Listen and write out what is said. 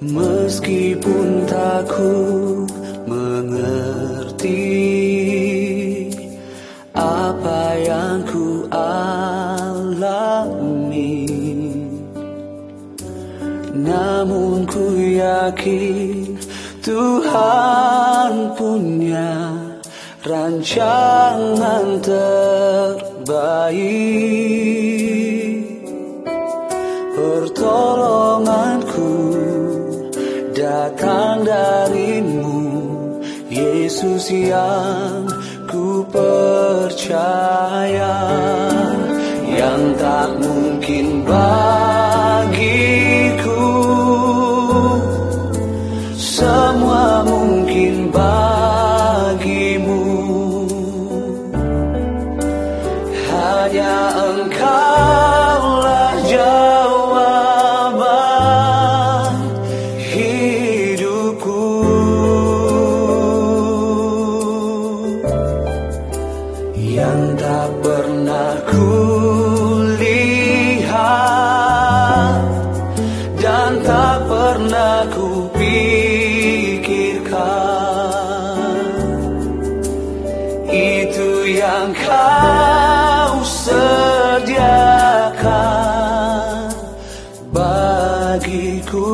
Meskipun tak ku mengerti apa yang ku alami Namun ku yakin Tuhan punya rancangan terbaik. Pertolonganku datang darimu Yesus yang ku percaya Yang tak mungkin bagiku. Semua mungkin bagimu. Hanya engkaulah jawaban yang tak pernah ku lihat dan tak pernah ku pikirkan itu yang kau sediakan bagiku.